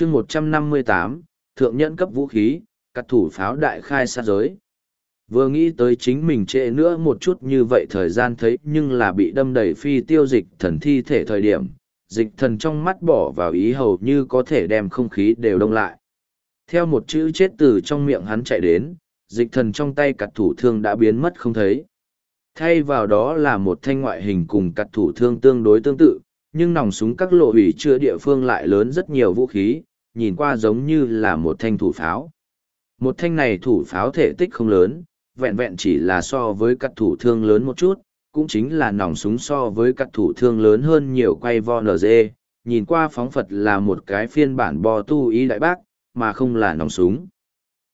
chương một trăm năm mươi tám thượng nhẫn cấp vũ khí, cắt thủ pháo đại khai sát giới. Vừa nghĩ tới chính mình trễ nữa một chút như vậy thời gian thấy nhưng là bị đâm đầy phi tiêu dịch thần thi thể thời điểm, dịch thần trong mắt bỏ vào ý hầu như có thể đem không khí đều đông lại. Theo một chữ chết từ trong miệng hắn chạy đến, dịch thần trong tay cặt thủ thương đã biến mất không thấy. Thay vào đó là một thanh ngoại hình cùng cặt thủ thương tương đối tương tự, nhưng nòng súng các lộ hủy chưa địa phương lại lớn rất nhiều vũ khí, nhìn qua giống như là một thanh thủ pháo. Một thanh này thủ pháo thể tích không lớn, vẹn vẹn chỉ là so với các thủ thương lớn một chút, cũng chính là nòng súng so với các thủ thương lớn hơn nhiều quay vo NG, nhìn qua phóng Phật là một cái phiên bản bò tu ý đại bác, mà không là nòng súng.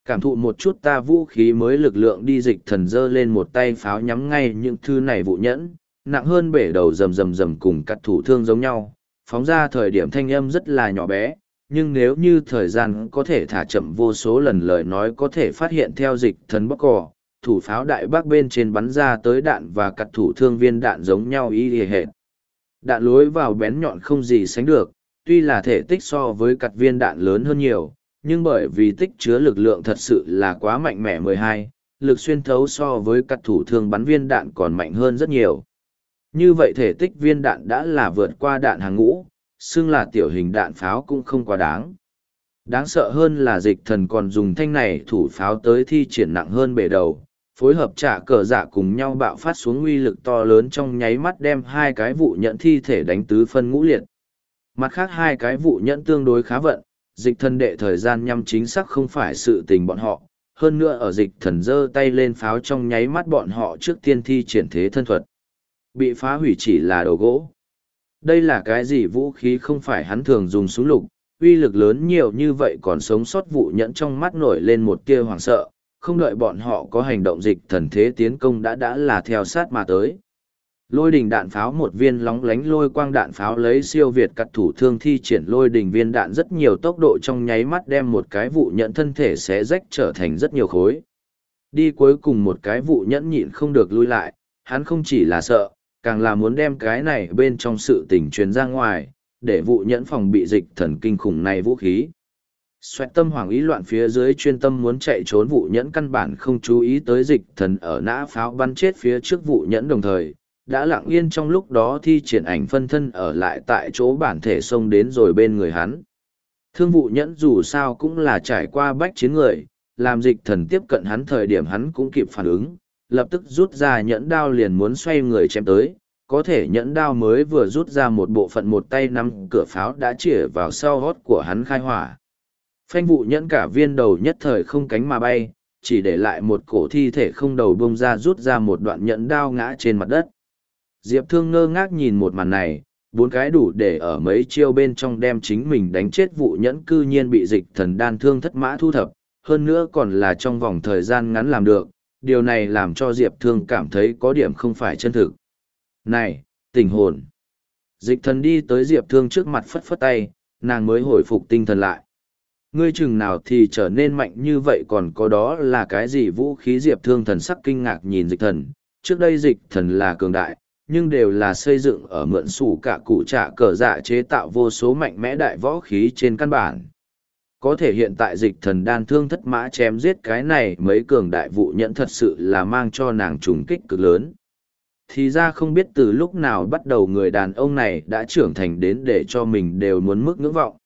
Cảm thụ một chút ta vũ khí mới lực lượng đi dịch thần dơ lên một tay pháo nhắm ngay những thư này vụ nhẫn, nặng hơn bể đầu rầm rầm rầm cùng cắt thủ thương giống nhau, phóng ra thời điểm thanh âm rất là nhỏ bé, nhưng nếu như thời gian có thể thả chậm vô số lần lời nói có thể phát hiện theo dịch thần bóc cỏ, thủ pháo đại bác bên trên bắn ra tới đạn và cặt thủ thương viên đạn giống nhau y hề hệt. Đạn lối vào bén nhọn không gì sánh được, tuy là thể tích so với cặt viên đạn lớn hơn nhiều, nhưng bởi vì tích chứa lực lượng thật sự là quá mạnh mẽ 12, lực xuyên thấu so với cặt thủ thương bắn viên đạn còn mạnh hơn rất nhiều. Như vậy thể tích viên đạn đã là vượt qua đạn hàng ngũ, xưng là tiểu hình đạn pháo cũng không quá đáng. Đáng sợ hơn là dịch thần còn dùng thanh này thủ pháo tới thi triển nặng hơn bể đầu, phối hợp trả cờ giả cùng nhau bạo phát xuống uy lực to lớn trong nháy mắt đem hai cái vụ nhận thi thể đánh tứ phân ngũ liệt. Mặt khác hai cái vụ nhận tương đối khá vận, dịch thần đệ thời gian nhằm chính xác không phải sự tình bọn họ, hơn nữa ở dịch thần giơ tay lên pháo trong nháy mắt bọn họ trước tiên thi triển thế thân thuật. Bị phá hủy chỉ là đồ gỗ. Đây là cái gì vũ khí không phải hắn thường dùng súng lục, uy lực lớn nhiều như vậy còn sống sót vụ nhẫn trong mắt nổi lên một tia hoảng sợ, không đợi bọn họ có hành động dịch thần thế tiến công đã đã là theo sát mà tới. Lôi đình đạn pháo một viên lóng lánh lôi quang đạn pháo lấy siêu việt cắt thủ thương thi triển lôi đình viên đạn rất nhiều tốc độ trong nháy mắt đem một cái vụ nhận thân thể sẽ rách trở thành rất nhiều khối. Đi cuối cùng một cái vụ nhẫn nhịn không được lui lại, hắn không chỉ là sợ, càng là muốn đem cái này bên trong sự tình truyền ra ngoài, để vụ nhẫn phòng bị dịch thần kinh khủng này vũ khí. Xoẹt tâm hoàng ý loạn phía dưới chuyên tâm muốn chạy trốn vụ nhẫn căn bản không chú ý tới dịch thần ở nã pháo bắn chết phía trước vụ nhẫn đồng thời, đã lặng yên trong lúc đó thi triển ảnh phân thân ở lại tại chỗ bản thể xông đến rồi bên người hắn. Thương vụ nhẫn dù sao cũng là trải qua bách chiến người, làm dịch thần tiếp cận hắn thời điểm hắn cũng kịp phản ứng, lập tức rút ra nhẫn đao liền muốn xoay người chém tới, có thể nhẫn đao mới vừa rút ra một bộ phận một tay nắm cửa pháo đã chĩa vào sau hót của hắn khai hỏa. Phanh vụ nhẫn cả viên đầu nhất thời không cánh mà bay, chỉ để lại một cổ thi thể không đầu bông ra rút ra một đoạn nhẫn đao ngã trên mặt đất. Diệp Thương ngơ ngác nhìn một màn này, bốn cái đủ để ở mấy chiêu bên trong đem chính mình đánh chết vụ nhẫn cư nhiên bị dịch thần đan thương thất mã thu thập, hơn nữa còn là trong vòng thời gian ngắn làm được, điều này làm cho Diệp Thương cảm thấy có điểm không phải chân thực. Này, tình hồn! Dịch thần đi tới Diệp Thương trước mặt phất phất tay, nàng mới hồi phục tinh thần lại. Ngươi chừng nào thì trở nên mạnh như vậy còn có đó là cái gì vũ khí Diệp Thương thần sắc kinh ngạc nhìn dịch thần, trước đây dịch thần là cường đại, nhưng đều là xây dựng ở mượn sủ cả cụ trả cờ dạ chế tạo vô số mạnh mẽ đại võ khí trên căn bản. Có thể hiện tại dịch thần đan thương thất mã chém giết cái này mấy cường đại vụ nhận thật sự là mang cho nàng trùng kích cực lớn. Thì ra không biết từ lúc nào bắt đầu người đàn ông này đã trưởng thành đến để cho mình đều muốn mức ngưỡng vọng.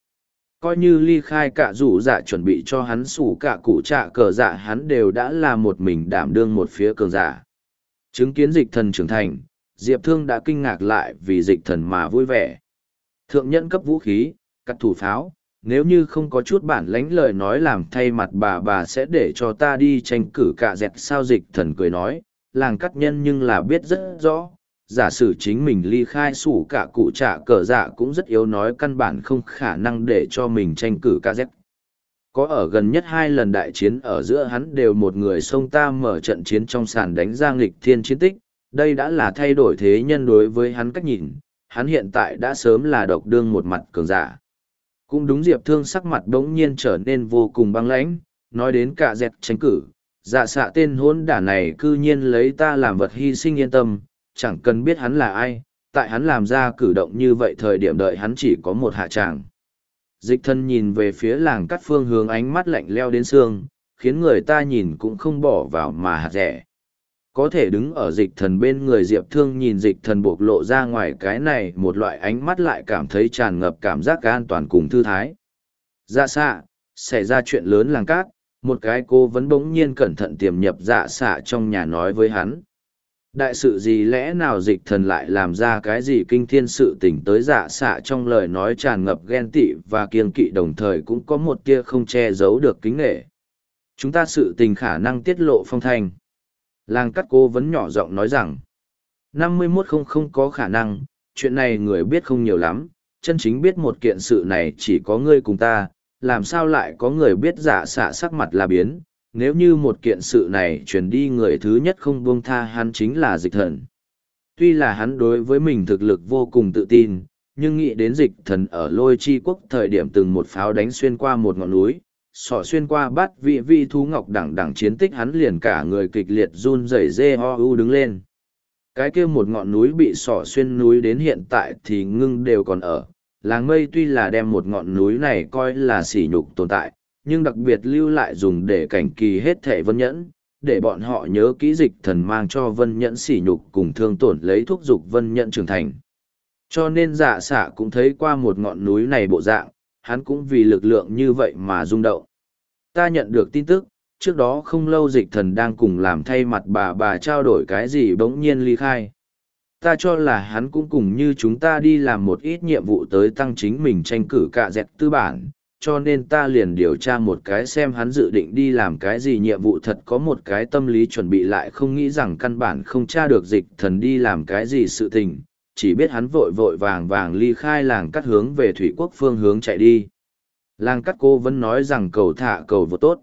Coi như ly khai cả rủ dạ chuẩn bị cho hắn sủ cả cụ trạ cờ dạ hắn đều đã là một mình đảm đương một phía cường giả. Chứng kiến dịch thần trưởng thành, Diệp Thương đã kinh ngạc lại vì dịch thần mà vui vẻ. Thượng nhẫn cấp vũ khí, cắt thủ pháo, nếu như không có chút bản lãnh lời nói làm thay mặt bà bà sẽ để cho ta đi tranh cử cả dẹt sao dịch thần cười nói, làng cắt nhân nhưng là biết rất rõ. Giả sử chính mình ly khai sủ cả cụ trả cờ dạ cũng rất yếu nói căn bản không khả năng để cho mình tranh cử ca dẹt. Có ở gần nhất hai lần đại chiến ở giữa hắn đều một người sông ta mở trận chiến trong sàn đánh ra nghịch thiên chiến tích, đây đã là thay đổi thế nhân đối với hắn cách nhìn, hắn hiện tại đã sớm là độc đương một mặt cường giả. Cũng đúng Diệp Thương sắc mặt đống nhiên trở nên vô cùng băng lãnh, nói đến cả dẹt tranh cử, dạ xạ tên hôn đả này cư nhiên lấy ta làm vật hy sinh yên tâm, chẳng cần biết hắn là ai, tại hắn làm ra cử động như vậy thời điểm đợi hắn chỉ có một hạ tràng. Dịch thân nhìn về phía làng cắt phương hướng ánh mắt lạnh leo đến xương, khiến người ta nhìn cũng không bỏ vào mà hạt rẻ. Có thể đứng ở dịch thần bên người Diệp Thương nhìn dịch thần buộc lộ ra ngoài cái này một loại ánh mắt lại cảm thấy tràn ngập cảm giác an toàn cùng thư thái. Dạ xạ, xảy ra chuyện lớn làng cát, một cái cô vẫn bỗng nhiên cẩn thận tiềm nhập dạ xạ trong nhà nói với hắn. Đại sự gì lẽ nào dịch thần lại làm ra cái gì kinh thiên sự tình tới dạ xạ trong lời nói tràn ngập ghen tị và kiên kỵ đồng thời cũng có một tia không che giấu được kính nghệ. Chúng ta sự tình khả năng tiết lộ phong thanh. Làng cắt cô vẫn nhỏ giọng nói rằng, năm mươi 51 không không có khả năng, chuyện này người biết không nhiều lắm, chân chính biết một kiện sự này chỉ có ngươi cùng ta, làm sao lại có người biết giả xạ sắc mặt là biến, nếu như một kiện sự này truyền đi người thứ nhất không buông tha hắn chính là dịch thần. Tuy là hắn đối với mình thực lực vô cùng tự tin, nhưng nghĩ đến dịch thần ở lôi chi quốc thời điểm từng một pháo đánh xuyên qua một ngọn núi, sọ xuyên qua bát vị vi thú ngọc đẳng đẳng chiến tích hắn liền cả người kịch liệt run rẩy dê ho u đứng lên. Cái kia một ngọn núi bị sọ xuyên núi đến hiện tại thì ngưng đều còn ở. Làng mây tuy là đem một ngọn núi này coi là sỉ nhục tồn tại, nhưng đặc biệt lưu lại dùng để cảnh kỳ hết thể vân nhẫn, để bọn họ nhớ kỹ dịch thần mang cho vân nhẫn sỉ nhục cùng thương tổn lấy thuốc dục vân nhẫn trưởng thành. Cho nên dạ xạ cũng thấy qua một ngọn núi này bộ dạng, hắn cũng vì lực lượng như vậy mà rung động. Ta nhận được tin tức, trước đó không lâu dịch thần đang cùng làm thay mặt bà bà trao đổi cái gì bỗng nhiên ly khai. Ta cho là hắn cũng cùng như chúng ta đi làm một ít nhiệm vụ tới tăng chính mình tranh cử cả dẹt tư bản, cho nên ta liền điều tra một cái xem hắn dự định đi làm cái gì nhiệm vụ thật có một cái tâm lý chuẩn bị lại không nghĩ rằng căn bản không tra được dịch thần đi làm cái gì sự tình, chỉ biết hắn vội vội vàng vàng ly khai làng cắt hướng về thủy quốc phương hướng chạy đi. Làng cắt cô vẫn nói rằng cầu thả cầu vô tốt.